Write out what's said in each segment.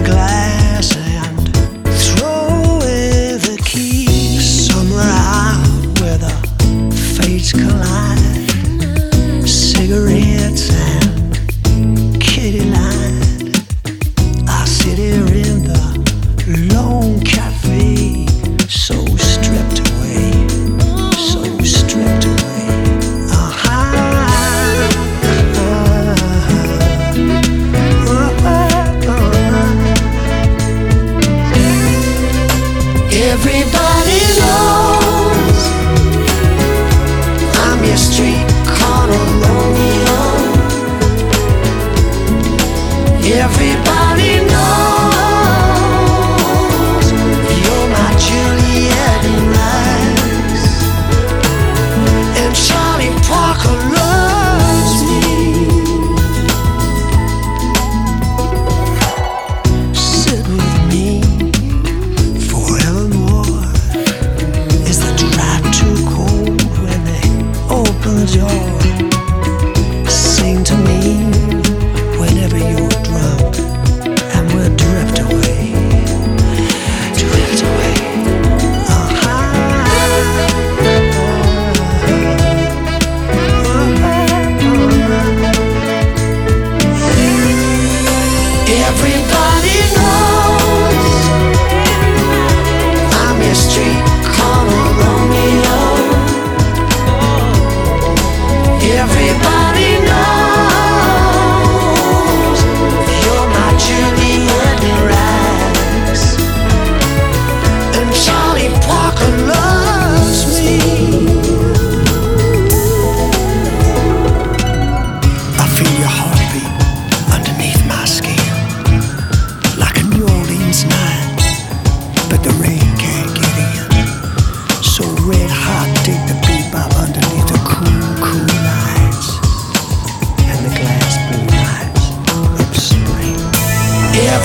glass and throw away the key. Somewhere out where the fates collide, cigarettes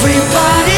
Everybody